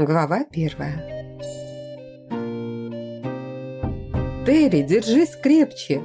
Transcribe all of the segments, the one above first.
Глава первая. «Терри, держись крепче!»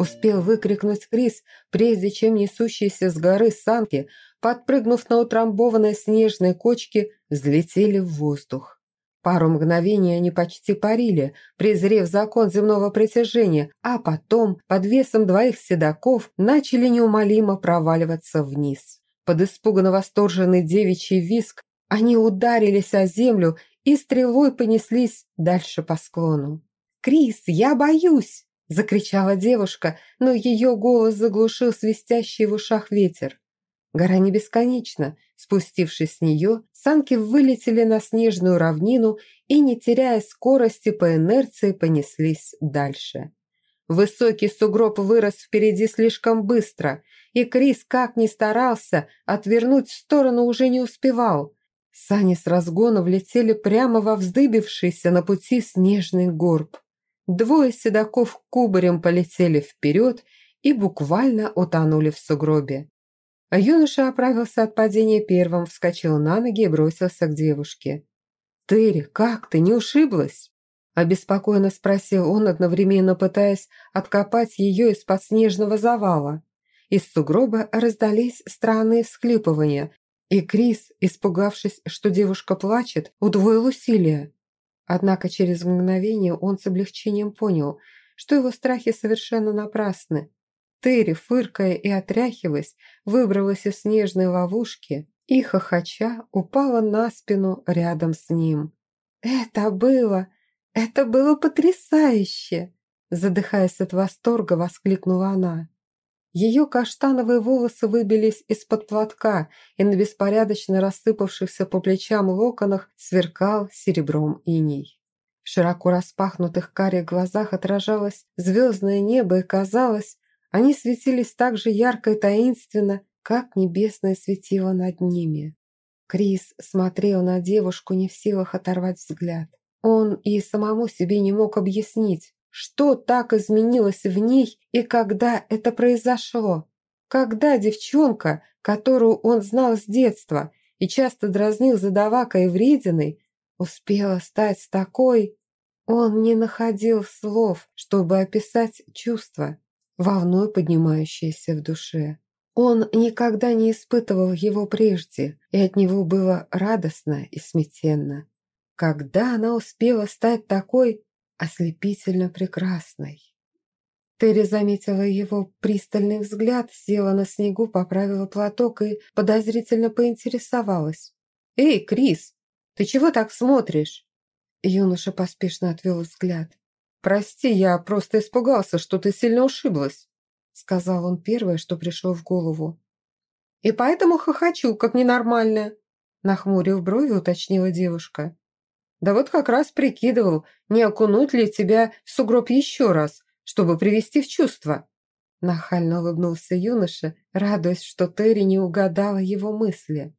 Успел выкрикнуть Крис, прежде чем несущиеся с горы санки, подпрыгнув на утрамбованной снежной кочке, взлетели в воздух. Пару мгновений они почти парили, презрев закон земного притяжения, а потом, под весом двоих седаков, начали неумолимо проваливаться вниз. Под испуганно восторженный девичий виск они ударились о землю и стрелой понеслись дальше по склону. «Крис, я боюсь!» – закричала девушка, но ее голос заглушил свистящий в ушах ветер. Гора не бесконечна. Спустившись с нее, санки вылетели на снежную равнину и, не теряя скорости по инерции, понеслись дальше. Высокий сугроб вырос впереди слишком быстро, и Крис, как ни старался, отвернуть в сторону уже не успевал. Сани с разгона влетели прямо во вздыбившийся на пути снежный горб. Двое седаков кубарем полетели вперед и буквально утонули в сугробе. А юноша оправился от падения первым, вскочил на ноги и бросился к девушке. «Терри, как ты, не ушиблась?» Обеспокоенно спросил он, одновременно пытаясь откопать ее из-под снежного завала. Из сугроба раздались странные всхлипывания, и Крис, испугавшись, что девушка плачет, удвоил усилия. Однако через мгновение он с облегчением понял, что его страхи совершенно напрасны. Терри, фыркая и отряхиваясь, выбралась из снежной ловушки и, хохоча, упала на спину рядом с ним. «Это было... это было потрясающе!» Задыхаясь от восторга, воскликнула она. Ее каштановые волосы выбились из-под платка, и на беспорядочно рассыпавшихся по плечам локонах сверкал серебром иней. В широко распахнутых карих глазах отражалось звездное небо, и казалось, они светились так же ярко и таинственно, как небесное светило над ними. Крис смотрел на девушку не в силах оторвать взгляд. Он и самому себе не мог объяснить, что так изменилось в ней и когда это произошло? Когда девчонка, которую он знал с детства и часто дразнил задавакой и врединой, успела стать такой... Он не находил слов, чтобы описать чувства, волной поднимающиеся в душе. Он никогда не испытывал его прежде, и от него было радостно и смятенно. Когда она успела стать такой, ослепительно прекрасной. Терри заметила его пристальный взгляд, села на снегу, поправила платок и подозрительно поинтересовалась. «Эй, Крис, ты чего так смотришь?» Юноша поспешно отвел взгляд. «Прости, я просто испугался, что ты сильно ушиблась», сказал он первое, что пришло в голову. «И поэтому хохочу, как ненормальная», нахмурив брови, уточнила девушка. Да вот как раз прикидывал, не окунуть ли тебя в сугроб еще раз, чтобы привести в чувство». Нахально улыбнулся юноша, радуясь, что Терри не угадала его мысли.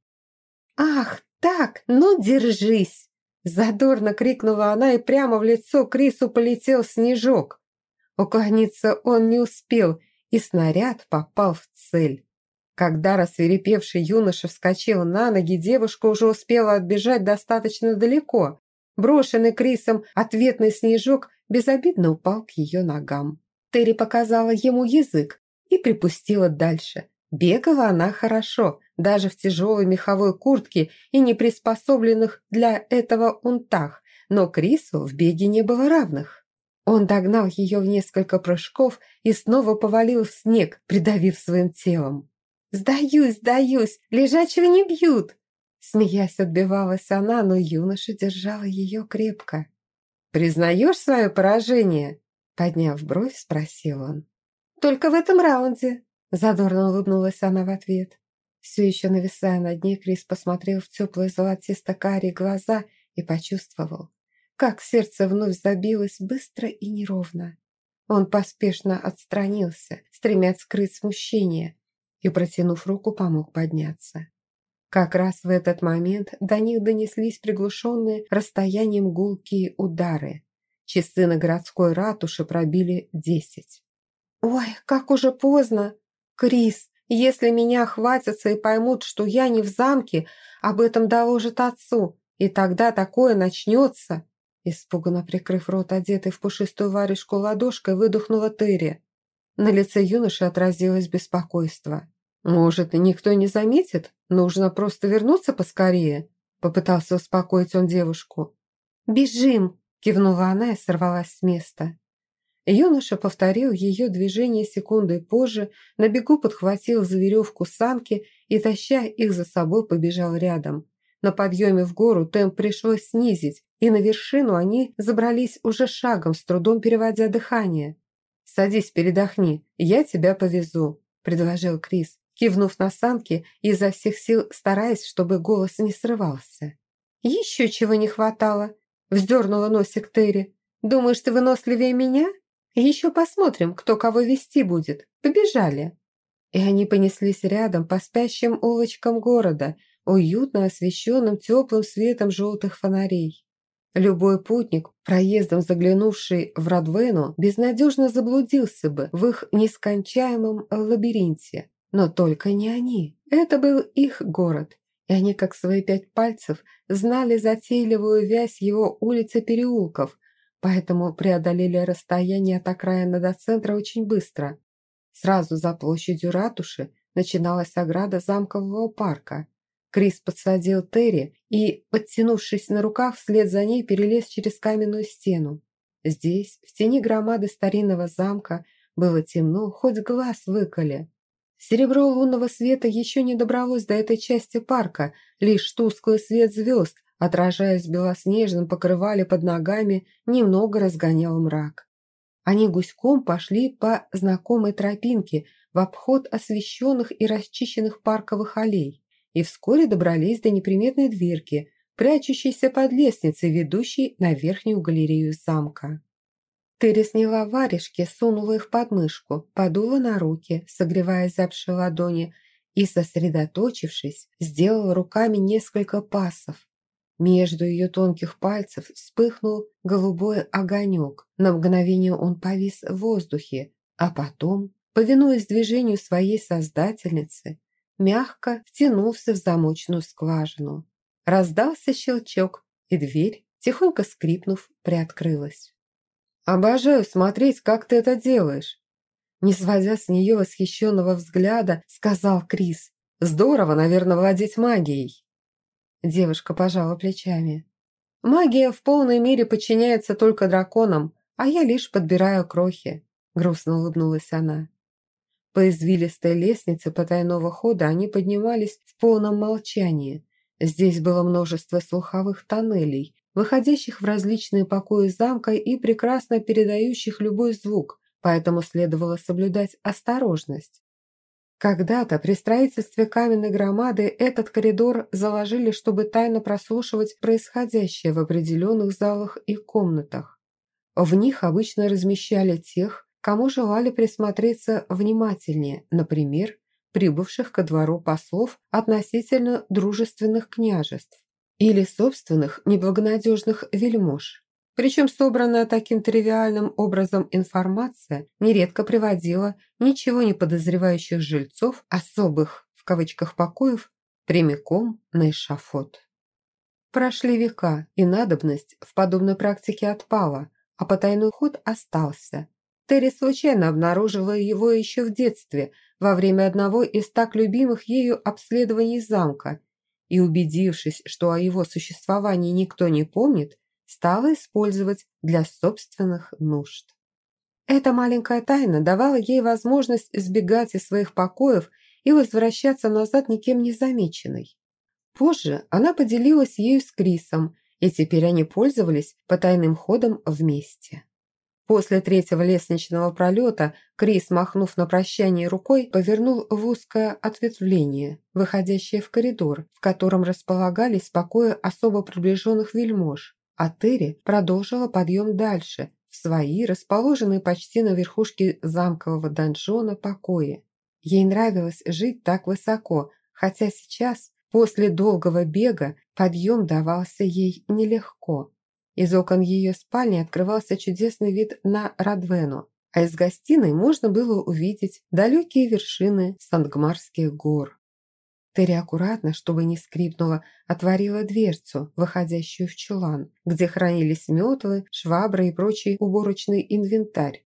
«Ах, так, ну держись!» Задорно крикнула она, и прямо в лицо Крису полетел снежок. Уклониться он не успел, и снаряд попал в цель. Когда рассверепевший юноша вскочил на ноги, девушка уже успела отбежать достаточно далеко, Брошенный Крисом ответный снежок безобидно упал к ее ногам. Терри показала ему язык и припустила дальше. Бегала она хорошо, даже в тяжелой меховой куртке и не приспособленных для этого унтах, но Крису в беге не было равных. Он догнал ее в несколько прыжков и снова повалил в снег, придавив своим телом. «Сдаюсь, сдаюсь, лежачего не бьют!» Смеясь, отбивалась она, но юноша держал ее крепко. «Признаешь свое поражение?» Подняв бровь, спросил он. «Только в этом раунде», задорно улыбнулась она в ответ. Все еще нависая над ней, Крис посмотрел в теплые золотисто-карие глаза и почувствовал, как сердце вновь забилось быстро и неровно. Он поспешно отстранился, стремясь скрыть смущение, и, протянув руку, помог подняться. Как раз в этот момент до них донеслись приглушенные расстоянием гулкие удары. Часы на городской ратуше пробили десять. «Ой, как уже поздно! Крис, если меня хватятся и поймут, что я не в замке, об этом доложат отцу. И тогда такое начнется!» Испуганно прикрыв рот, одетой в пушистую варежку ладошкой, выдохнула Терри. На лице юноши отразилось беспокойство. «Может, никто не заметит? Нужно просто вернуться поскорее?» Попытался успокоить он девушку. «Бежим!» – кивнула она и сорвалась с места. Юноша повторил ее движение секундой позже, на бегу подхватил за веревку санки и, таща их за собой, побежал рядом. На подъеме в гору темп пришлось снизить, и на вершину они забрались уже шагом, с трудом переводя дыхание. «Садись, передохни, я тебя повезу», – предложил Крис, кивнув на санки и изо всех сил стараясь, чтобы голос не срывался. «Еще чего не хватало», – вздернула носик Терри. «Думаешь, ты выносливее меня?» Еще посмотрим, кто кого вести будет. Побежали!» И они понеслись рядом по спящим улочкам города, уютно освещенным теплым светом желтых фонарей. Любой путник, проездом заглянувший в Радвену, безнадежно заблудился бы в их нескончаемом лабиринте. Но только не они. Это был их город, и они, как свои пять пальцев, знали затейливую вязь его улиц и переулков, поэтому преодолели расстояние от окраина до центра очень быстро. Сразу за площадью ратуши начиналась ограда замкового парка. Крис подсадил Терри и, подтянувшись на руках, вслед за ней перелез через каменную стену. Здесь, в тени громады старинного замка, было темно, хоть глаз выколи. Серебро лунного света еще не добралось до этой части парка, лишь тусклый свет звезд отражаясь в белоснежном покрывале под ногами, немного разгонял мрак. Они гуськом пошли по знакомой тропинке в обход освещенных и расчищенных парковых аллей и вскоре добрались до неприметной дверки, прячущейся под лестницей, ведущей на верхнюю галерею замка. Терри сняла варежки, сунула их под мышку, подула на руки, согревая запшие ладони, и, сосредоточившись, сделала руками несколько пасов. Между ее тонких пальцев вспыхнул голубой огонек. На мгновение он повис в воздухе, а потом, повинуясь движению своей создательницы, мягко втянулся в замочную скважину. Раздался щелчок, и дверь, тихонько скрипнув, приоткрылась. «Обожаю смотреть, как ты это делаешь!» Не сводя с нее восхищенного взгляда, сказал Крис. «Здорово, наверное, владеть магией!» Девушка пожала плечами. «Магия в полной мере подчиняется только драконам, а я лишь подбираю крохи», – грустно улыбнулась она. По извилистой лестнице потайного хода они поднимались в полном молчании. Здесь было множество слуховых тоннелей, выходящих в различные покои замка и прекрасно передающих любой звук, поэтому следовало соблюдать осторожность. Когда-то при строительстве каменной громады этот коридор заложили, чтобы тайно прослушивать происходящее в определенных залах и комнатах. В них обычно размещали тех, кому желали присмотреться внимательнее, например, прибывших ко двору послов относительно дружественных княжеств или собственных неблагонадежных вельмож. Причем собранная таким тривиальным образом информация нередко приводила ничего не подозревающих жильцов особых, в кавычках, покоев прямиком на эшафот. Прошли века, и надобность в подобной практике отпала, а потайной ход остался. Терри случайно обнаружила его еще в детстве, во время одного из так любимых ею обследований замка, и, убедившись, что о его существовании никто не помнит, стала использовать для собственных нужд. Эта маленькая тайна давала ей возможность избегать из своих покоев и возвращаться назад никем не замеченной. Позже она поделилась ею с Крисом, и теперь они пользовались потайным ходом вместе. После третьего лестничного пролета Крис, махнув на прощание рукой, повернул в узкое ответвление, выходящее в коридор, в котором располагались покои особо приближенных вельмож, а Терри продолжила подъем дальше, в свои, расположенные почти на верхушке замкового донжона, покои. Ей нравилось жить так высоко, хотя сейчас, после долгого бега, подъем давался ей нелегко. Из окон ее спальни открывался чудесный вид на Радвену, а из гостиной можно было увидеть далекие вершины Сангмарских гор. Терри аккуратно, чтобы не скрипнула, отворила дверцу, выходящую в чулан, где хранились метлы, швабры и прочий уборочный инвентарь.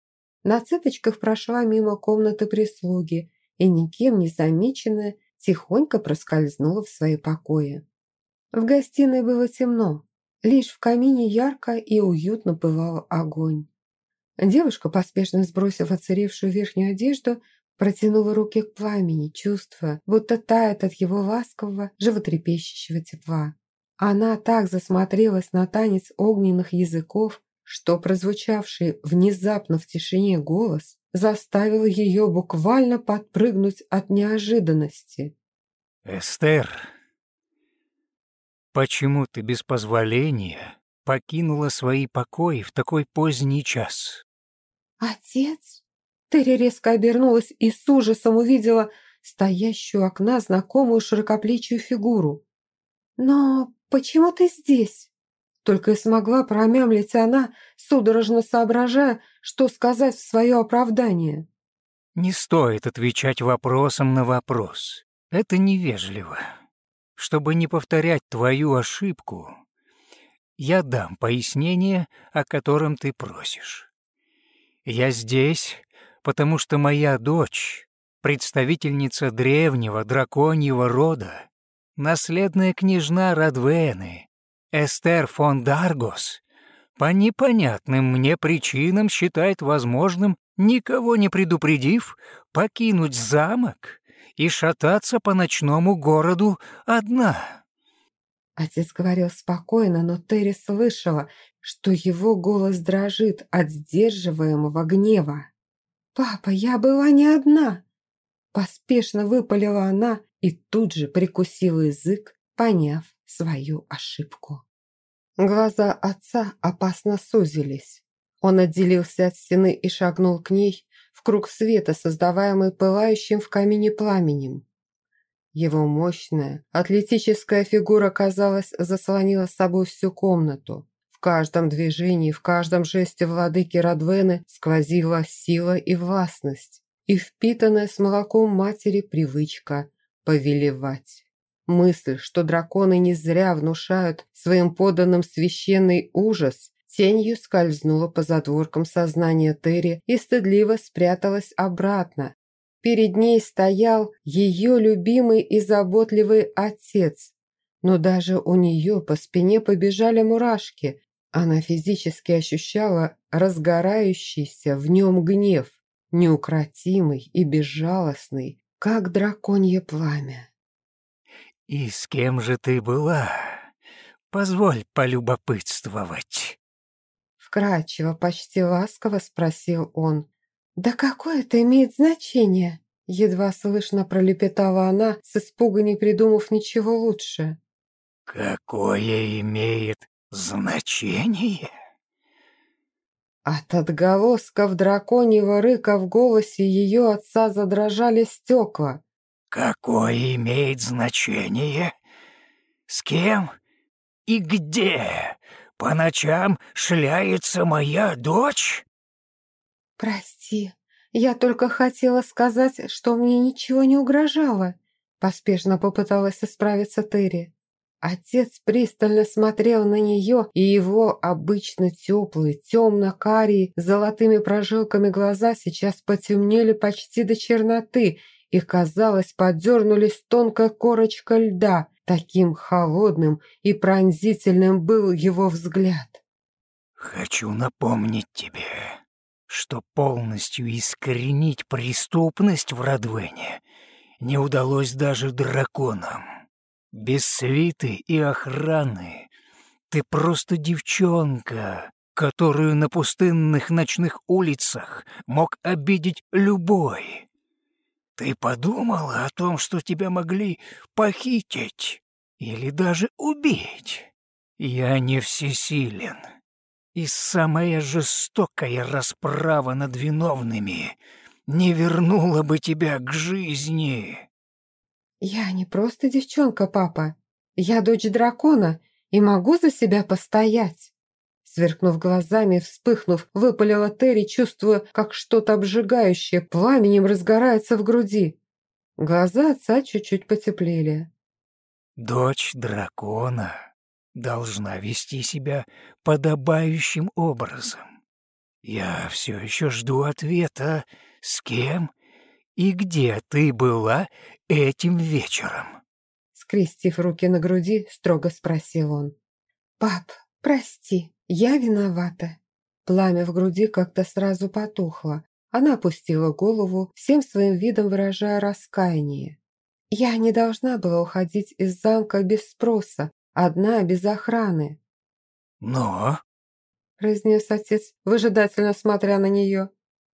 На цыпочках прошла мимо комнаты прислуги и, никем не замеченная, тихонько проскользнула в свои покои. В гостиной было темно, лишь в камине ярко и уютно пылал огонь. Девушка, поспешно сбросив оцаревшую верхнюю одежду, Протянула руки к пламени, чувствуя, будто тает от его ласкового, животрепещущего тепла. Она так засмотрелась на танец огненных языков, что прозвучавший внезапно в тишине голос заставил ее буквально подпрыгнуть от неожиданности. «Эстер, почему ты без позволения покинула свои покои в такой поздний час?» «Отец?» Терри резко обернулась и с ужасом увидела стоящую у окна знакомую широкоплечью фигуру. «Но почему ты здесь?» Только и смогла промямлить она, судорожно соображая, что сказать в свое оправдание. «Не стоит отвечать вопросом на вопрос. Это невежливо. Чтобы не повторять твою ошибку, я дам пояснение, о котором ты просишь. Я здесь, потому что моя дочь, представительница древнего драконьего рода, наследная княжна Радвены, Эстер фон Даргос, по непонятным мне причинам считает возможным, никого не предупредив, покинуть замок и шататься по ночному городу одна. Отец говорил спокойно, но Терри слышала, что его голос дрожит от сдерживаемого гнева. «Папа, я была не одна!» Поспешно выпалила она и тут же прикусила язык, поняв свою ошибку. Глаза отца опасно сузились. Он отделился от стены и шагнул к ней круг света, создаваемый пылающим в камине пламенем. Его мощная, атлетическая фигура, казалось, заслонила с собой всю комнату каждом движении, в каждом жесте владыки Радвены сквозила сила и властность, и впитанная с молоком матери привычка повелевать. Мысль, что драконы не зря внушают своим подданным священный ужас, тенью скользнула по задворкам сознания Терри и стыдливо спряталась обратно. Перед ней стоял ее любимый и заботливый отец, но даже у нее по спине побежали мурашки, она физически ощущала разгорающийся в нем гнев, неукротимый и безжалостный, как драконье пламя. «И с кем же ты была? Позволь полюбопытствовать». Вкрадчиво, почти ласково спросил он. «Да какое это имеет значение?» Едва слышно пролепетала она, с испуга не придумав ничего лучше. «Какое имеет «Значение?» От отголосков драконьего рыка в голосе ее отца задрожали стекла. «Какое имеет значение? С кем и где по ночам шляется моя дочь?» «Прости, я только хотела сказать, что мне ничего не угрожало», поспешно попыталась исправиться Терри. Отец пристально смотрел на нее, и его обычно теплые, темно-карие, с золотыми прожилками глаза сейчас потемнели почти до черноты и, казалось, подернулись тонкой корочкой льда. Таким холодным и пронзительным был его взгляд. «Хочу напомнить тебе, что полностью искоренить преступность в Радвене не удалось даже драконам. Без свиты и охраны. Ты просто девчонка, которую на пустынных ночных улицах мог обидеть любой. Ты подумала о том, что тебя могли похитить или даже убить? Я не всесилен. И самая жестокая расправа над виновными не вернула бы тебя к жизни. «Я не просто девчонка, папа. Я дочь дракона и могу за себя постоять». Сверкнув глазами, вспыхнув, выпалила Терри, чувствуя, как что-то обжигающее пламенем разгорается в груди. Глаза отца чуть-чуть потеплели. «Дочь дракона должна вести себя подобающим образом. Я все еще жду ответа, с кем и где ты была этим вечером?» Скрестив руки на груди, строго спросил он. «Пап, прости, я виновата». Пламя в груди как-то сразу потухло. Она опустила голову, всем своим видом выражая раскаяние. «Я не должна была уходить из замка без спроса, одна, без охраны». «Но...» – произнес отец, выжидательно смотря на нее.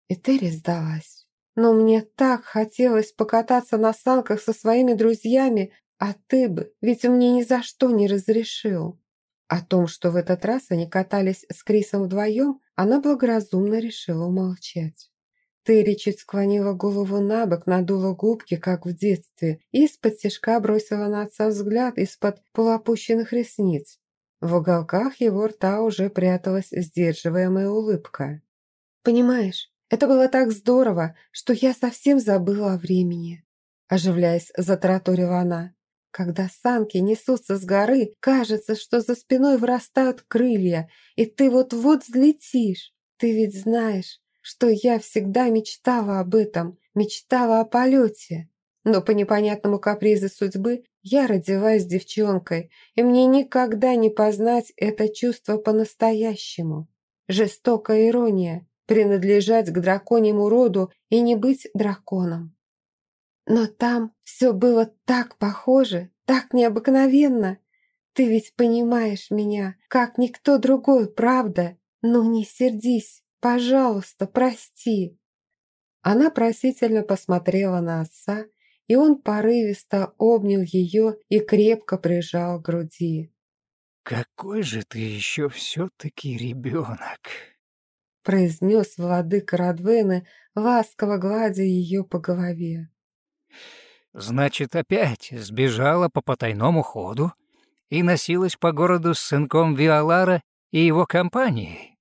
И Терри сдалась. «Но мне так хотелось покататься на санках со своими друзьями, а ты бы, ведь мне ни за что не разрешил». О том, что в этот раз они катались с Крисом вдвоем, она благоразумно решила умолчать. Терри чуть склонила голову на бок, надула губки, как в детстве, и из-под тяжка бросила на отца взгляд из-под полуопущенных ресниц. В уголках его рта уже пряталась сдерживаемая улыбка. «Понимаешь, это было так здорово, что я совсем забыла о времени», оживляясь, затараторила она. Когда санки несутся с горы, кажется, что за спиной вырастают крылья, и ты вот-вот взлетишь. Ты ведь знаешь, что я всегда мечтала об этом, мечтала о полете. Но по непонятному капризу судьбы я родилась девчонкой, и мне никогда не познать это чувство по-настоящему. Жестокая ирония – принадлежать к драконьему роду и не быть драконом. Но там все было так похоже, так необыкновенно. Ты ведь понимаешь меня, как никто другой, правда? Ну не сердись, пожалуйста, прости». Она просительно посмотрела на отца, и он порывисто обнял ее и крепко прижал к груди. «Какой же ты еще все-таки ребенок!» произнес владыка Радвены, ласково гладя ее по голове. Значит, опять сбежала по потайному ходу и носилась по городу с сынком Виолара и его компанией.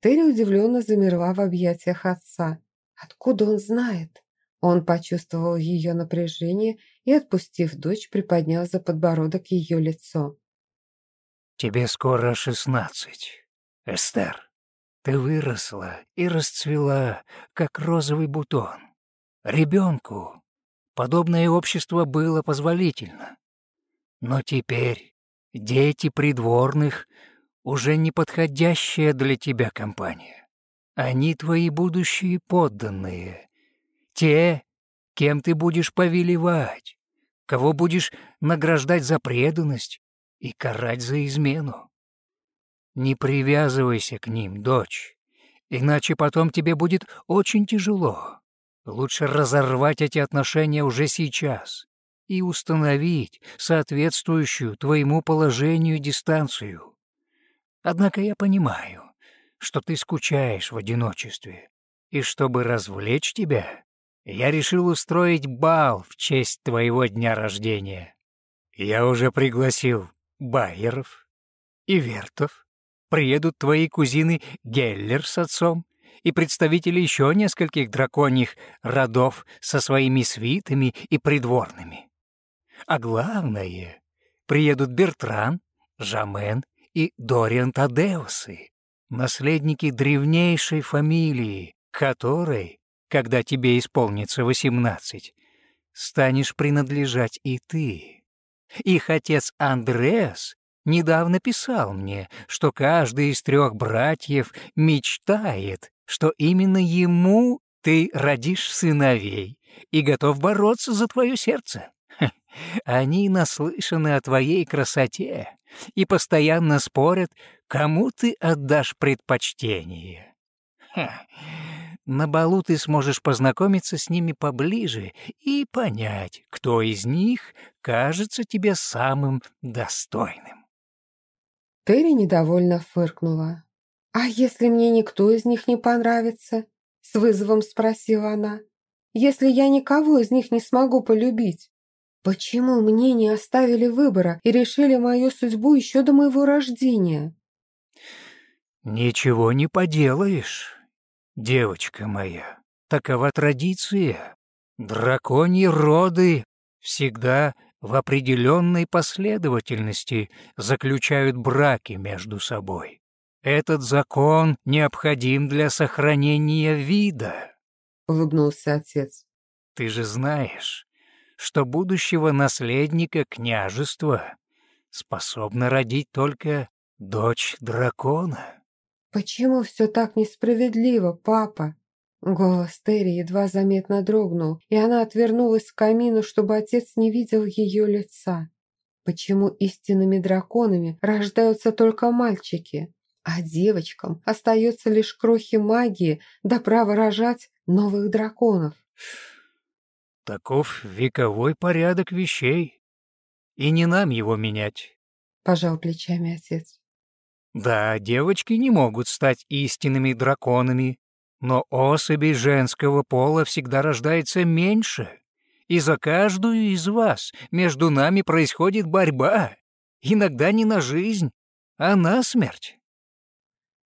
Терри удивленно замерла в объятиях отца. Откуда он знает? Он почувствовал ее напряжение и, отпустив дочь, приподнял за подбородок ее лицо. «Тебе скоро шестнадцать, Эстер. Ты выросла и расцвела, как розовый бутон. Ребенку подобное общество было позволительно. Но теперь дети придворных уже не подходящая для тебя компания. Они твои будущие подданные, те, кем ты будешь повелевать, кого будешь награждать за преданность и карать за измену. Не привязывайся к ним, дочь, иначе потом тебе будет очень тяжело. Лучше разорвать эти отношения уже сейчас и установить соответствующую твоему положению дистанцию. Однако я понимаю, что ты скучаешь в одиночестве, и чтобы развлечь тебя, я решил устроить бал в честь твоего дня рождения. Я уже пригласил Байеров и Вертов, приедут твои кузины Геллер с отцом, и представители еще нескольких драконьих родов со своими свитами и придворными. А главное, приедут Бертран, Жамен и Дориан Тадеусы, наследники древнейшей фамилии, которой, когда тебе исполнится восемнадцать, станешь принадлежать и ты. Их отец Андреас недавно писал мне, что каждый из трех братьев мечтает что именно ему ты родишь сыновей и готов бороться за твое сердце. Они наслышаны о твоей красоте и постоянно спорят, кому ты отдашь предпочтение. На балу ты сможешь познакомиться с ними поближе и понять, кто из них кажется тебе самым достойным. Терри недовольно фыркнула. «А если мне никто из них не понравится?» С вызовом спросила она. «Если я никого из них не смогу полюбить, почему мне не оставили выбора и решили мою судьбу еще до моего рождения?» «Ничего не поделаешь, девочка моя. Такова традиция. Драконьи роды всегда в определенной последовательности заключают браки между собой. Этот закон необходим для сохранения вида. Улыбнулся отец. Ты же знаешь, что будущего наследника княжества способна родить только дочь дракона. «Почему все так несправедливо, папа?» Голос Терри едва заметно дрогнул, и она отвернулась к камину, чтобы отец не видел ее лица. Почему истинными драконами рождаются только мальчики, а девочкам остается лишь крохи магии да право рожать новых драконов? Таков вековой порядок вещей, и не нам его менять, — пожал плечами отец. Да, девочки не могут стать истинными драконами, но особей женского пола всегда рождается меньше, и за каждую из вас между нами происходит борьба, иногда не на жизнь, а на смерть.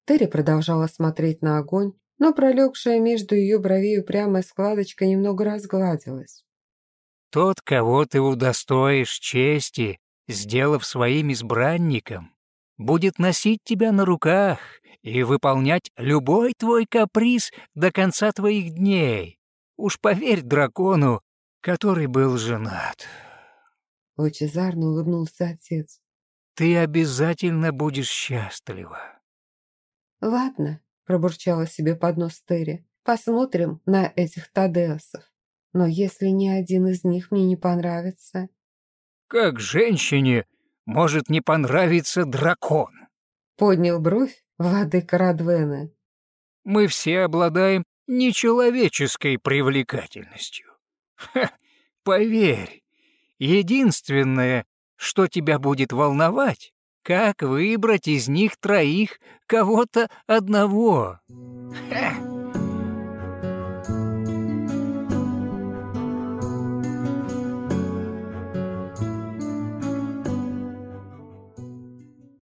Терри продолжала смотреть на огонь, но пролегшая между ее бровей упрямая складочка немного разгладилась. «Тот, кого ты удостоишь чести, сделав своим избранником, будет носить тебя на руках и выполнять любой твой каприз до конца твоих дней. Уж поверь дракону, который был женат». Лучезарно улыбнулся отец. «Ты обязательно будешь счастлива». «Ладно», пробурчала себе под нос Терри. «Посмотрим на этих Тадеосов. Но если ни один из них мне не понравится...» «Как женщине может не понравиться дракон?» Поднял бровь владыка Радвена. «Мы все обладаем нечеловеческой привлекательностью. Ха, поверь, единственное, что тебя будет волновать, как выбрать из них троих кого-то одного? Ха!